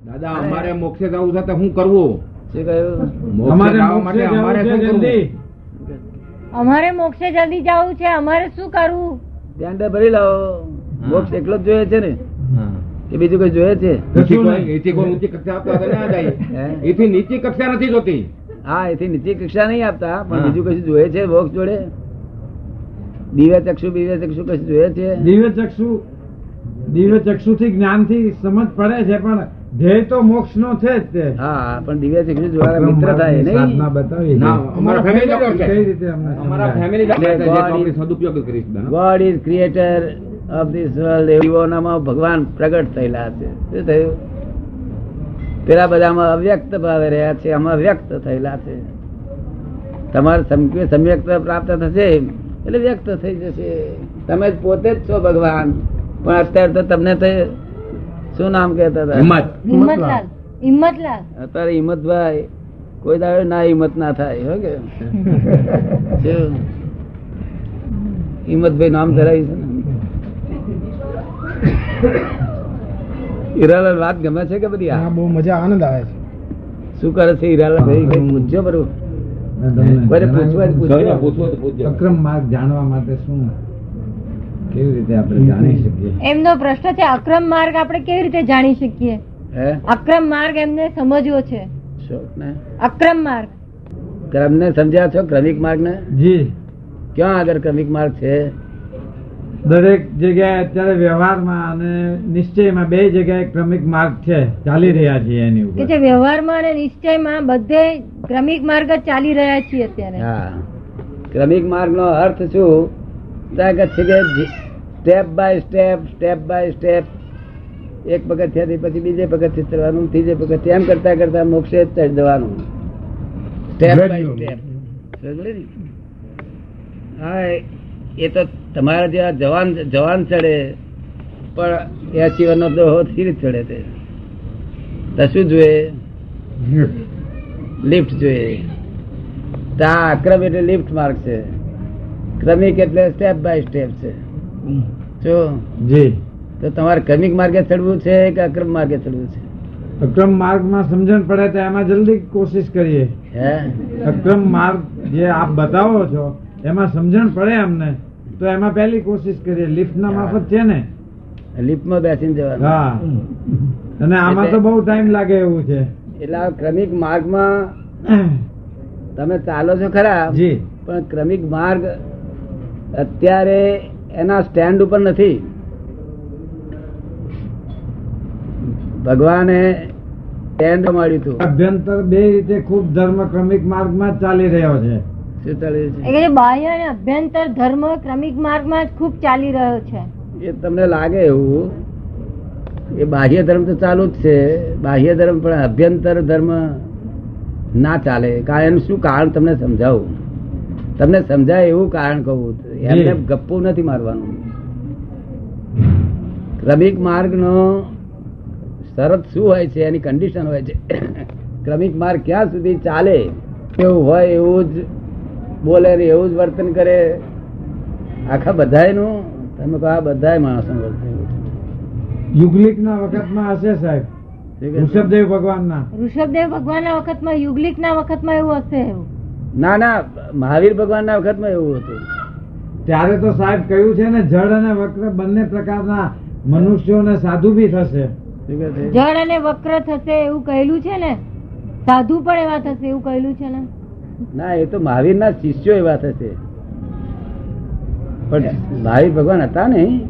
દાદા અમારે મોક્ષે જવું છે તો શું કરવું? શું કહ્યું? મોક્ષે અમારે જવા માટે મોક્ષે અમારે શું કરવું? જલ્દી અમારે મોક્ષે જલ્દી જવું છે અમારે શું કરવું? ધ્યાન ભરી લાવો. મોક્ષ એકલો જ જોઈએ છે ને? કે બીજું કઈ જોઈએ છે? ઊંચી કક્ષા આપતા જાય? એથી નીચી કક્ષા નથી જોતી. હા એથી નીચી કક્ષા નહીં આપતા પણ બીજું કશું જોઈએ છે મોક્ષ જોડે? દિવ્ય ચક્ષુ દિવ્ય ચક્ષુ કશું જોઈએ છે? દિવ્ય ચક્ષુ દિવ્ય ચક્ષુ થી જ્ઞાનથી સમજ પડે છે પણ ધ્યેય તો મોક્ષ નો છે જ તે. હા પણ દિવ્ય ચક્ષુ દ્વારા મિત્ર થાય નહીં. બતાવી ના અમારા ફેમિલી ડોક્ટર છે કઈ રીતે અમને અમારા ફેમિલી ડોક્ટર છે જે આપણે સદુપયોગ કરીશ God is creator of this world એવોનામાં ભગવાન પ્રગટ થયેલા છે. શું થયું? પેલા બધામાં અવ્યક્ત ભાવે રહ્યા છે આમાં વ્યક્ત થયેલા છે. તમારે સમ- સમ્યક્ત પ્રાપ્ત થશે એટલે વ્યક્ત થઈ જશે. તમે જ પોતે જ છો ભગવાન. પણ અત્યારે તો તમને તો શું નામ કેતા હતા? હિંમત. હિંમતલાલ. હિંમતલાલ. અત્યારે હિંમતભાઈ કોઈ દાડે ના હિંમત ના થાય હો કે? હિંમતભાઈ નામ ધરાવી છે ને. હીરાલાલ વાત ગમે છે કે બધી આ? હા બહુ મજા આનંદ આવે છે. શું કરે છે હીરાલાલ ભાઈ? કઈ પૂછજો બરું. પૂછવા પૂછવા. અક્રમ માર્ગ જાણવા માટે શું કેવી રીતે આપણે જાણી શકીએ? એમનો પ્રશ્ન છે અક્રમ માર્ગ આપણે કેવી રીતે જાણી શકીએ? અક્રમ માર્ગ એમને સમજવો છે. અક્રમ માર્ગ. ક્રમ ને સમજ્યા છો ક્રમિક માર્ગ ને જી. ક્યાં આગળ ક્રમિક માર્ગ છે? દરેક જગ્યાએ અત્યારે વ્યવહારમાં અને નિશ્ચયમાં બે જગ્યાએ ક્રમિક માર્ગ છે ચાલી રહ્યા છીએ એની કે ઉપર. જે વ્યવહારમાં અને નિશ્ચયમાં બધે ક્રમિક માર્ગ જ ચાલી રહ્યા છીએ અત્યારે. હા. ક્રમિક માર્ગ નો અર્થ શું? ત્યાં કે છે કે step by step step by step એક પગથિયાથી પછી બીજે પગથિયે ચડવાનું ત્રીજે પગથિયે એમ કરતા કરતા મોક્ષે ચડી જવાનું. સ્ટેપ બાય સ્ટેપ હા એ- તો તમારા જેવા જવાન જવાન ચડે પણ એ વર્ષનો દોહો સ્થિર ચડે તે. તો શું જોઈએ. લિફ્ટ જોઈએ. તા આક્રમ અક્રમ એટલે લિફ્ટ માર્ગ છે. ક્રમિક એટલે સ્ટેપ બાય સ્ટેપ છે. જો જી. તો તમારે ક્રમિક માર્ગે ચડવું છે કે અક્રમ માર્ગે ચડવું છે? અક્રમ માર્ગમાં સમજણ પડે તો એમાં જલ્દી કોશિશ કરીએ. હે? અક્રમ માર્ગ જે આપ બતાવો છો એમાં સમજણ પડે અમને તો એમાં પહેલી કોશિશ કરીએ. લિફ્ટ ના માફત છે ને? લિફ્ટમાં બેસીને જવાનું. હા. અને આમાં તો બહુ ટાઈમ લાગે એવું છે. એટલે ક્રમિક માર્ગમાં તમે ચાલો છો ખરા જી. પણ ક્રમિક માર્ગ અત્યારે એના સ્ટેન્ડ ઉપર નથી. ભગવાને સ્ટેન્ડ મળ્યું હતું. અભ્યંતર બે રીતે ખૂબ ધર્મ ક્રમિક માર્ગમાં માં ચાલી રહ્યો છે. શું ચાલી રહ્યું છે બાહ્ય અને અભ્યંતર ધર્મ ક્રમિક માર્ગમાં જ ખૂબ ચાલી રહ્યો છે. છે એ તમને લાગે એવું એ બાહ્ય ધર્મ તો ચાલુ જ છે બાહ્ય ધર્મ પણ અભ્યંતર ધર્મ ના ચાલે. કારણ શું કારણ તમને સમજાવું? તમને સમજાય એવું કારણ કહું એમને ગપ્પુ નથી મારવાનું. ક્રમિક માર્ગ નો શરત શું હોય છે એની કન્ડિશન હોય છે. ક્રમિક માર્ગ ક્યાં સુધી ચાલે એવું હોય એવું જ બોલે ને એવું જ વર્તન કરે. આખા બધાયનું તમે કહો આ બધાય માણસો વર્તન યુગલિક ના વખતમાં હશે સાહેબ. ઋષભદેવ ભગવાન ના ઋષભદેવ યુગલીક ના વખતમાં એવું હશે એવું? ના ના મહાવીર ભગવાનના વખતમાં એવું હતું. ત્યારે તો સાહેબ કહ્યું છે ને જળ અને વક્ર બંને પ્રકારના મનુષ્યો ને સાધુ બી થશે? જળ અને વક્ર થશે એવું કહેલું છે ને? સાધુ પણ એવા થશે એવું કહેલું છે ને? ના એ તો મહાવીર ના શિષ્યો એવા થશે. પણ મહાવીર ભગવાન હતા ને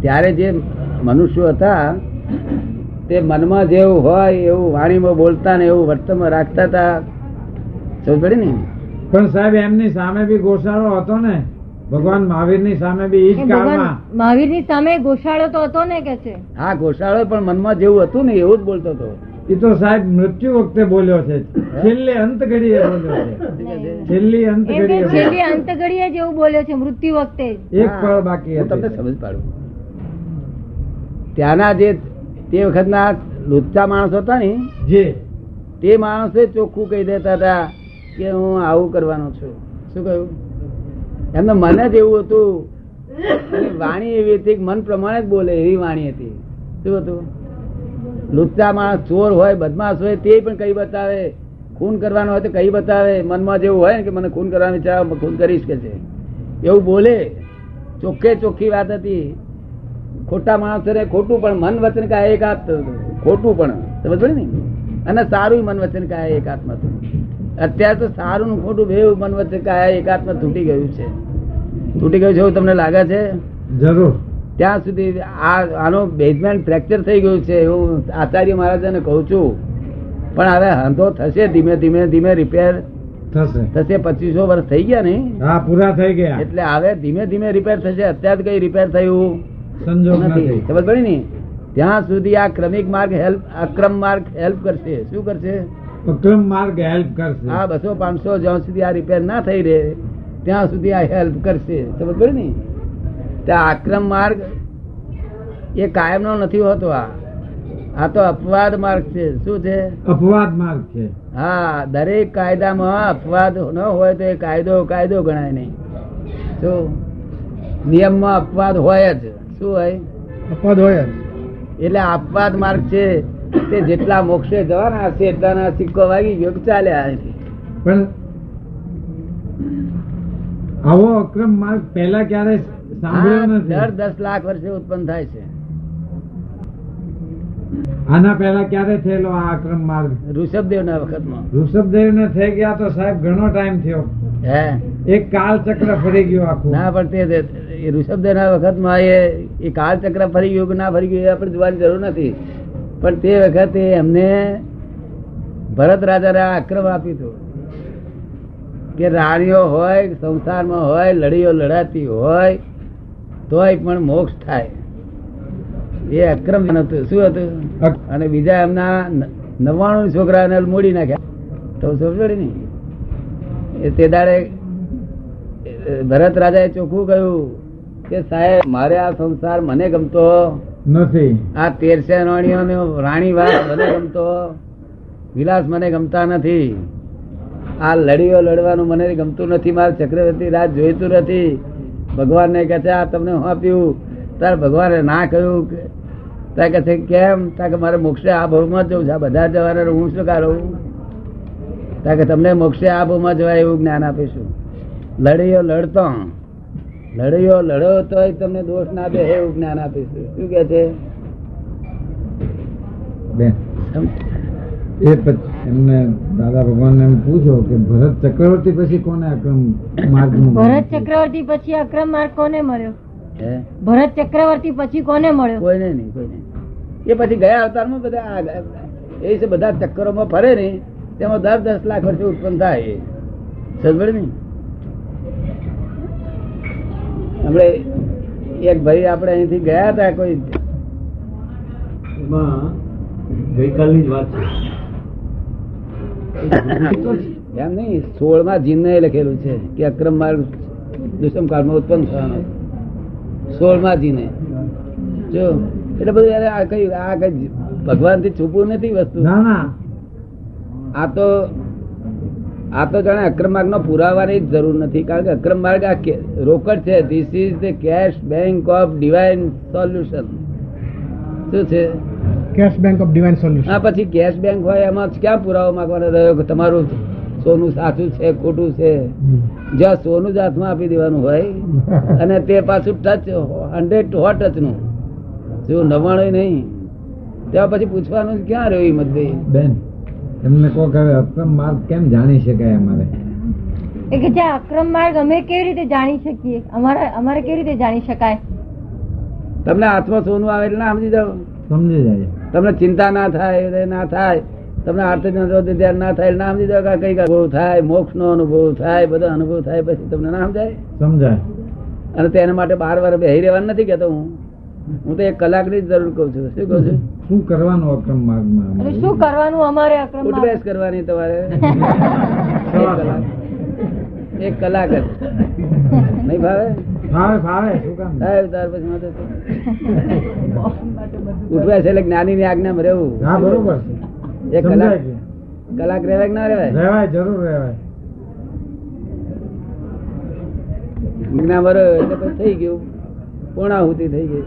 ત્યારે જે મનુષ્યો હતા તે મનમાં જેવું હોય એવું વાણીમાં બોલતા ને એવું વર્તનમાં રાખતા હતા. પડી ને પણ સાહેબ એમની સામે બી ગોશાળો હતો ને. ભગવાન મહાવીરની સામે બી ઈજ એ ભગવાન સામે ગોશાળો તો હતો ને કે છે? હા ગોશાળો પણ મનમાં જેવું હતું ને એવું જ બોલતો હતો. એ તો સાહેબ મૃત્યુ વખતે બોલ્યો છે. છેલ્લે અંત ઘડીએ બોલ્યો છે. છેલ્લી અંત ઘડીએ છેલ્લી અંત ઘડીએ જ એવું બોલ્યો છે મૃત્યુ વખતે એક પળ બાકી તમને સમજ પાડું. ત્યાંના જે તે વખતના લુચ્ચા માણસો હતા ને જે. તે માણસે ચોખ્ખું કહી દેતા હતા કે હું આવું કરવાનો છું. શું કહ્યું? એમને મને જ એવું હતું. વાણી એવી હતી મન પ્રમાણે જ બોલે એવી વાણી હતી. શું હતું? લુચ્ચા માણસ, ચોર હોય, બદમાશ હોય, તે પણ કઈ બતાવે. ખૂન કરવાનો હોય તો કઈ બતાવે. મનમાં જેવું હોય ને કે મને ખૂન કરવાની ઈચ્છા ખૂન કરીશ કે છે. એવું બોલે. ચોખ્ખે ચોખ્ખી વાત હતી. ખોટા માણસો ખોટું પણ મન વચન કાય એક હાથ ખોટું પણ. સમજ ને? અને સારું મન વચન કાય એક હાથમાં હતું. અત્યારે તો સારું ને ખોટું બે મન વચ્ચે કાય એકાત્મ તૂટી ગયું છે. તૂટી ગયું છે એવું તમને લાગે છે? જરૂર. ત્યાં સુધી આ આનો બેઝમેન્ટ ફ્રેક્ચર થઈ ગયું છે હું આચાર્ય મહારાજાને કહું છું. પણ હવે હંધો થશે ધીમે ધીમે ધીમે રિપેર થશે. થશે પચીસો વર્ષ થઈ ગયા ને? હા પૂરા થઈ ગયા. એટલે હવે ધીમે ધીમે રિપેર થશે. અત્યારે કઈ રિપેર થયું સંજોગ નથી. ખબર પડી ને? ત્યાં સુધી આ ક્રમિક માર્ગ હેલ્પ અક્રમ માર્ગ હેલ્પ કરશે. શું કરશે? અક્રમ માર્ગ હેલ્પ કરશે. હા બસો પાંચસો જ્યાં સુધી આ રિપેર ના થઈ રહે ત્યાં સુધી આ હેલ્પ કરશે. સમજ પડે ને ત્યાં આક્રમ માર્ગ એ કાયમનો નથી હોતો આ. આ તો અપવાદ માર્ગ છે. શું છે? અપવાદ માર્ગ છે. હા દરેક કાયદામાં અપવાદ ન હોય તો એ કાયદો કાયદો ગણાય નહીં. શું? નિયમમાં અપવાદ હોય જ. શું હોય? અપવાદ હોય એટલે અપવાદ માર્ગ છે. તે જેટલા મોક્ષે જવાના હશે એટલાના સિક્કો વાગી ગયો ચાલ્યા પણ આવો અક્રમ માર્ગ પહેલા ક્યારે સાંભળ્યો નથી? દર દસ લાખ વર્ષે ઉત્પન્ન થાય છે. આના પહેલા ક્યારે થયેલો આ અક્રમ માર્ગ? ઋષભદેવ ના વખતમાં. ઋષભદેવ ને થઈ ગયા તો સાહેબ ઘણો ટાઈમ થયો. હે? એક કાળ ચક્ર ફરી ગયો આખું. ના પણ તે ઋષભદેવ ના વખતમાં એ એ કાળચક્ર ફરી ગયું કે ના ફરી ગયું એ આપણે જોવાની જરૂર નથી. પણ તે વખતે એમને ભરત રાજાને આક્રમ આપ્યું હતું. કે રાણીઓ હોય સંસારમાં હોય લડીઓ લડાતી હોય તોય પણ મોક્ષ થાય. એ અક્રમ હતું. શું હતું? અને બીજા એમના નવ્વાણું છોકરાને મોડી નાખ્યા. તો સમજોડી નહીં એ તે દાડે ભરત રાજાએ ચોખ્ખું કહ્યું કે સાહેબ મારે આ સંસાર મને ગમતો નથી. આ તેરસે રાણીઓ રાણી વાત મને ગમતો, વિલાસ મને ગમતા નથી. આ લડીઓ લડવાનું મને ગમતું નથી, મારે ચક્રવર્તી રાજ જોઈતું નથી. ભગવાનને કહે છે, આ તમને હું આપ્યું તારે ભગવાને ના કહ્યું કે- તારે કહે છે, કેમ? તારે કે મારે મોક્ષે આ ભાવમાં જવું છે, આ બધા જવાના હું શું કાઢું? તારે કે તમને મોક્ષે આ ભાવમાં જવાય એવું જ્ઞાન આપીશું. લડીઓ લડતો. લડીઓ લડ્યો તો તમને દોષ ના દે એવું જ્ઞાન આપીશું. શું કે છે? એ એમને દાદા ભગવાન એમ પૂછો કે ભરત ચક્રવર્તી પછી કોને અક્રમ માર્ગ ભરત ચક્રવર્તી પછી અક્રમ માર્ગ કોને મળ્યો? ભરત ચક્રવર્તી પછી કોને મળ્યો? કોઈને નહીં કોઈને એ પછી ગયા અવતારમાં બધા આ ગયા. એ છે બધા ચક્કરોમાં ફરે ને તેમાં દર દસ લાખ વર્ષે ઉત્પન્ન થાય એ. સમજ્યો આપણે એક ભાઈ આપણે અહીંથી ગયા હતા કોઈ ગઈકાલની જ વાત એમ નહીં સોળમાં જીન લખેલું છે કે અક્રમ માર્ગ દુષ્મ કાળમાં ઉત્પન્ન થવાનો. સોળમાં જીને. જો એટલે બધું આ કઈ આ કઈ ભગવાનથી છુપવું નથી વસ્તુ? ના ના. આ તો આ તો જાણે અક્રમ માર્ગ નો પુરાવાની જરૂર નથી કારણ કે અક્રમ માર્ગ આ રોકડ છે. This is the cash bank of divine solution શું છે? Cash bank of divine solution હા પછી કેશ બેંક હોય એમાં ક્યાં પુરાવો માંગવાનો રહ્યો કે તમારું સોનું સાચું છે ખોટું છે? જ્યાં સોનું જ હાથમાં આપી દેવાનું હોય અને તે પાછું ટચ હંડ્રેડ હો ટચનું. જો નવાણું નહીં? ત્યાં પછી પૂછવાનું ક્યાં રહ્યું હિંમતભાઈ? બેન એમને કહો કે અક્રમ માર્ગ કેમ જાણી શકાય અમારે? એ કે જે અક્રમ માર્ગ અમે કેવી રીતે જાણી શકીએ? અમારે અમારે કેવી રીતે જાણી શકાય? તમને હાથમાં સોનું આવે એટલે ના સમજી જાઓ. સમજી જાય. તમને ચિંતા ના થાય ના થાય. તમને આર્થિક ધ્યાન ના થાય એટલે ના સમજી જાઓ કે કઈ કંઈક અનુભવ થાય મોક્ષ નો અનુભવ થાય બધો અનુભવ થાય પછી તમને ના સમજાય? સમજાય. અને તેના માટે બાર વાર બેહી રહેવાનું નથી કેતો હું. હું તો એક કલાકની જ જરૂર કઉ છું. શું કઉ છું? શું કરવાનું અક્રમ માર્ગમાં એટલે શું કરવાનું અમારે અક્રમ ઉઠબેસ કરવાની તમારે. એક કલાક. જ. નહીં ભાવે? ફાવે ફાવે શું કામ? સાહેબ ત્યાર પછી માથે ઉઠબેસ એટલે જ્ઞાની ની આજ્ઞામાં રહેવું. હા બરોબર એક કલાક. છે. કલાક રહેવાય કે ના રહેવાય? રહેવાય જરૂર રહેવાય. જ્ઞાન ભરો એટલે થઈ ગયું. પૂર્ણાહુતિ થઈ ગઈ.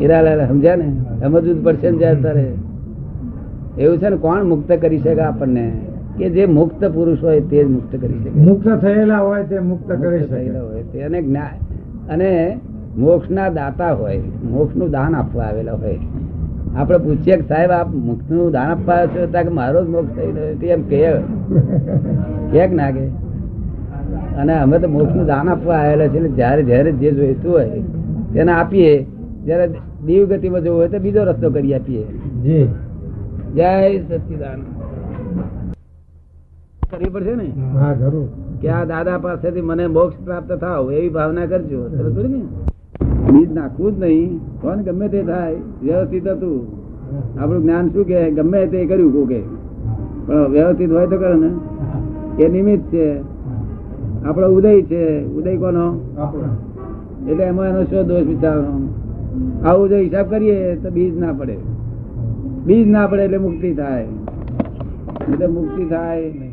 હીરાલાલ સમજ્યા ને? સમજવું પડશે ને જ્યારે તારે? એવું છે ને કોણ મુક્ત કરી શકે આપણને? કે જે મુક્ત પુરુષ હોય તે જ મુક્ત કરી શકે. મુક્ત થયેલા હોય તે મુક્ત કરી શકે. હોય તે. અને જ્ઞાન અને મોક્ષના દાતા હોય મોક્ષનું દાન આપવા આવેલા હોય. આપણે પૂછીએ કે સાહેબ આપ મોક્ષનું દાન આપવા છો? ત્યાં મારો જ મોક્ષ થઈ રહ્યો એમ કે ના કે અને અમે તો મોક્ષનું દાન આપવા આવેલા છે એટલે જ્યારે જ્યારે જે જોઈતું હોય તેને આપીએ. જ્યારે દીવ ગતિમાં જવું હોય તો બીજો રસ્તો કરી આપીએ. જય સચિદાન કરવી પડશે ને? હા જરૂર. કે આ દાદા પાસેથી મને મોક્ષ પ્રાપ્ત થાવ એવી ભાવના કરજો. ને? બીજ નાખવું જ નહીં. કોણ ગમે તે થાય વ્યવસ્થિત હતું. આપણું જ્ઞાન શું કે ગમે તે કર્યું કોકે. પણ વ્યવસ્થિત હોય તો કરે ને. એ નિમિત્ત છે. આપણો ઉદય છે. ઉદય કોનો? એટલે એમાં એનો શું દોષ વિચારવાનો? આવું જો હિસાબ કરીએ તો બીજ ના પડે. બીજ ના પડે એટલે મુક્તિ થાય. એટલે મુક્તિ થાય.